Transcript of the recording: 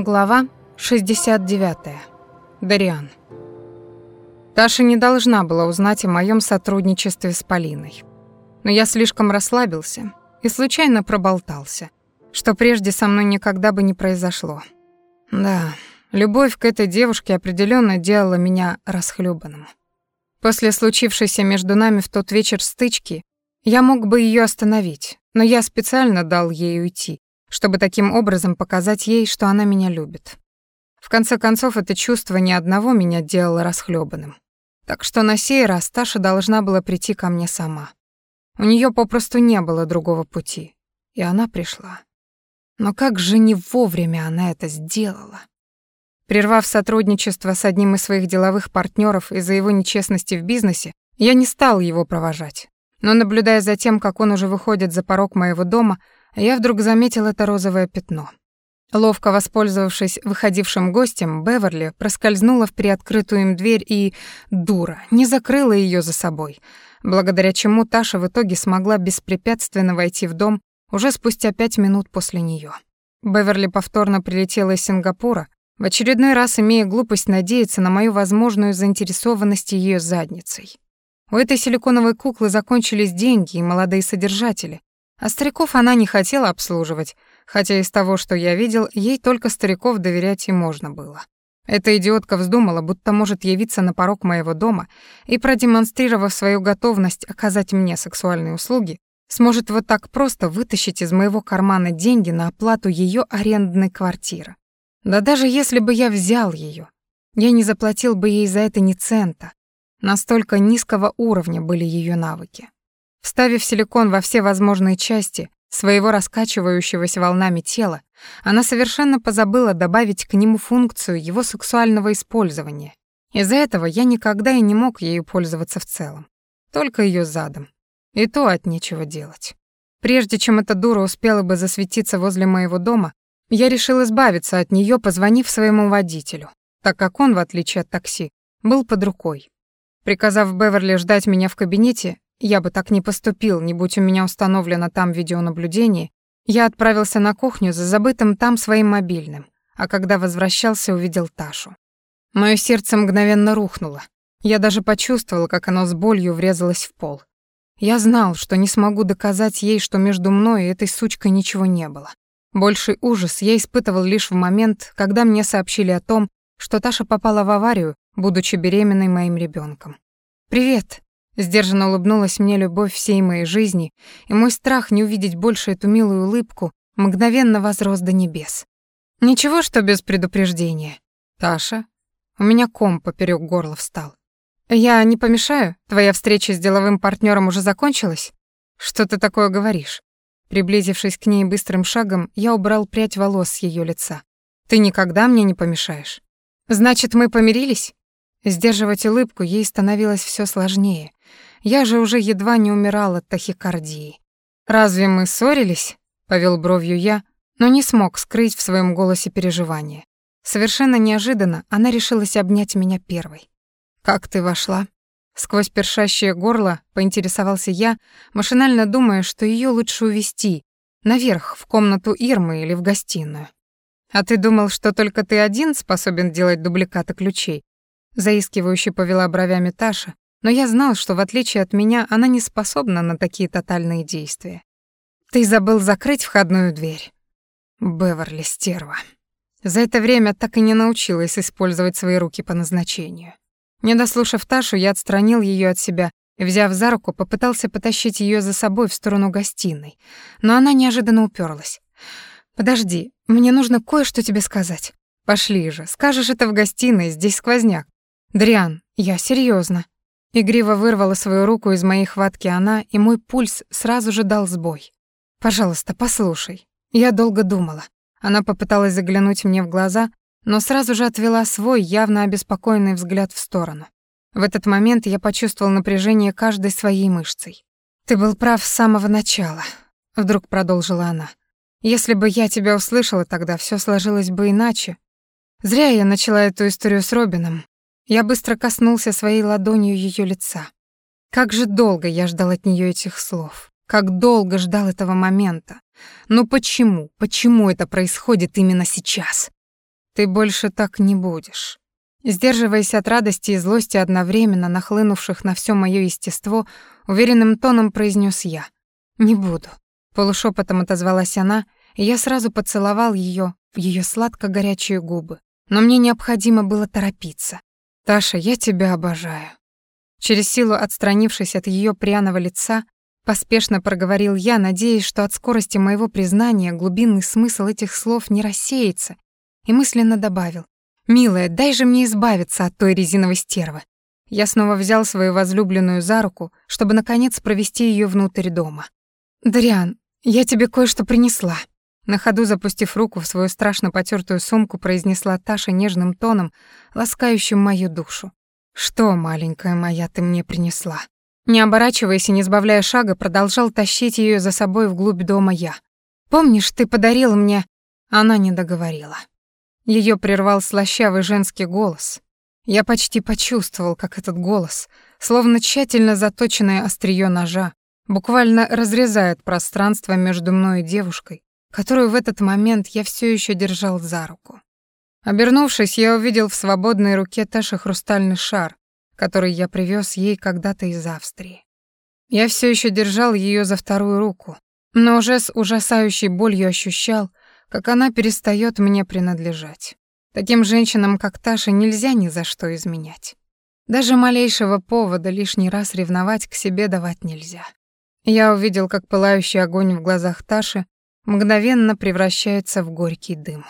Глава 69. Дариан. Таша не должна была узнать о моем сотрудничестве с Полиной. Но я слишком расслабился и случайно проболтался, что прежде со мной никогда бы не произошло. Да, любовь к этой девушке определенно делала меня расхлёбанным. После случившейся между нами в тот вечер стычки я мог бы ее остановить, но я специально дал ей уйти, чтобы таким образом показать ей, что она меня любит. В конце концов, это чувство ни одного меня делало расхлёбанным. Так что на сей раз Таша должна была прийти ко мне сама. У нее попросту не было другого пути, и она пришла. Но как же не вовремя она это сделала? Прервав сотрудничество с одним из своих деловых партнеров из-за его нечестности в бизнесе, я не стал его провожать. Но наблюдая за тем, как он уже выходит за порог моего дома, я вдруг заметил это розовое пятно. Ловко воспользовавшись выходившим гостем, Беверли проскользнула в приоткрытую им дверь и, дура, не закрыла ее за собой, благодаря чему Таша в итоге смогла беспрепятственно войти в дом уже спустя пять минут после нее. Беверли повторно прилетела из Сингапура, в очередной раз имея глупость надеяться на мою возможную заинтересованность ее задницей. У этой силиконовой куклы закончились деньги и молодые содержатели, а стариков она не хотела обслуживать, хотя из того, что я видел, ей только стариков доверять и можно было. Эта идиотка вздумала, будто может явиться на порог моего дома и, продемонстрировав свою готовность оказать мне сексуальные услуги, сможет вот так просто вытащить из моего кармана деньги на оплату ее арендной квартиры. Да даже если бы я взял ее, я не заплатил бы ей за это ни цента. Настолько низкого уровня были ее навыки. Вставив силикон во все возможные части своего раскачивающегося волнами тела, она совершенно позабыла добавить к нему функцию его сексуального использования. Из-за этого я никогда и не мог ею пользоваться в целом. Только ее задом. И то от нечего делать. Прежде чем эта дура успела бы засветиться возле моего дома, я решил избавиться от нее, позвонив своему водителю, так как он, в отличие от такси, был под рукой. Приказав Беверли ждать меня в кабинете, я бы так не поступил, не будь у меня установлено там видеонаблюдение. Я отправился на кухню за забытым там своим мобильным, а когда возвращался, увидел Ташу. Моё сердце мгновенно рухнуло. Я даже почувствовал, как оно с болью врезалось в пол. Я знал, что не смогу доказать ей, что между мной и этой сучкой ничего не было. Больший ужас я испытывал лишь в момент, когда мне сообщили о том, что Таша попала в аварию, будучи беременной моим ребёнком. «Привет», Сдержанно улыбнулась мне любовь всей моей жизни, и мой страх не увидеть больше эту милую улыбку мгновенно возрос до небес. Ничего, что без предупреждения. Таша, у меня ком поперек горла встал. Я не помешаю? Твоя встреча с деловым партнером уже закончилась? Что ты такое говоришь? Приблизившись к ней быстрым шагом, я убрал прядь волос с ее лица. Ты никогда мне не помешаешь. Значит, мы помирились? Сдерживать улыбку ей становилось все сложнее. Я же уже едва не умирал от тахикардии. «Разве мы ссорились?» — повел бровью я, но не смог скрыть в своем голосе переживания. Совершенно неожиданно она решилась обнять меня первой. «Как ты вошла?» Сквозь першащее горло поинтересовался я, машинально думая, что ее лучше увести наверх, в комнату Ирмы или в гостиную. «А ты думал, что только ты один способен делать дубликаты ключей?» Заискивающе повела бровями Таша, но я знал, что в отличие от меня она не способна на такие тотальные действия. «Ты забыл закрыть входную дверь». Беверли стерва. За это время так и не научилась использовать свои руки по назначению. Не дослушав Ташу, я отстранил ее от себя и, взяв за руку, попытался потащить ее за собой в сторону гостиной, но она неожиданно уперлась. «Подожди, мне нужно кое-что тебе сказать. Пошли же, скажешь это в гостиной, здесь сквозняк. Дриан, я серьезно. Игриво вырвала свою руку из моей хватки она, и мой пульс сразу же дал сбой. «Пожалуйста, послушай». Я долго думала. Она попыталась заглянуть мне в глаза, но сразу же отвела свой явно обеспокоенный взгляд в сторону. В этот момент я почувствовал напряжение каждой своей мышцей. «Ты был прав с самого начала», — вдруг продолжила она. «Если бы я тебя услышала тогда, все сложилось бы иначе. Зря я начала эту историю с Робином. Я быстро коснулся своей ладонью ее лица. Как же долго я ждал от нее этих слов. Как долго ждал этого момента. Но почему, почему это происходит именно сейчас? Ты больше так не будешь. Сдерживаясь от радости и злости одновременно нахлынувших на все моё естество, уверенным тоном произнес я. «Не буду». Полушепотом отозвалась она, и я сразу поцеловал ее в ее сладко-горячие губы. Но мне необходимо было торопиться. «Таша, я тебя обожаю». Через силу отстранившись от ее пряного лица, поспешно проговорил я, надеясь, что от скорости моего признания глубинный смысл этих слов не рассеется, и мысленно добавил «Милая, дай же мне избавиться от той резиновой стервы». Я снова взял свою возлюбленную за руку, чтобы, наконец, провести ее внутрь дома. «Дариан, я тебе кое-что принесла». На ходу запустив руку в свою страшно потертую сумку, произнесла Таша нежным тоном, ласкающим мою душу. «Что, маленькая моя, ты мне принесла?» Не оборачиваясь и не сбавляя шага, продолжал тащить ее за собой вглубь дома я. «Помнишь, ты подарил мне...» Она не договорила. Ее прервал слащавый женский голос. Я почти почувствовал, как этот голос, словно тщательно заточенное острие ножа, буквально разрезает пространство между мной и девушкой, которую в этот момент я все еще держал за руку. Обернувшись, я увидел в свободной руке Таши хрустальный шар, который я привез ей когда-то из Австрии. Я все еще держал ее за вторую руку, но уже с ужасающей болью ощущал, как она перестает мне принадлежать. Таким женщинам, как Таша, нельзя ни за что изменять. Даже малейшего повода лишний раз ревновать к себе давать нельзя. Я увидел, как пылающий огонь в глазах Таши мгновенно превращается в горький дым.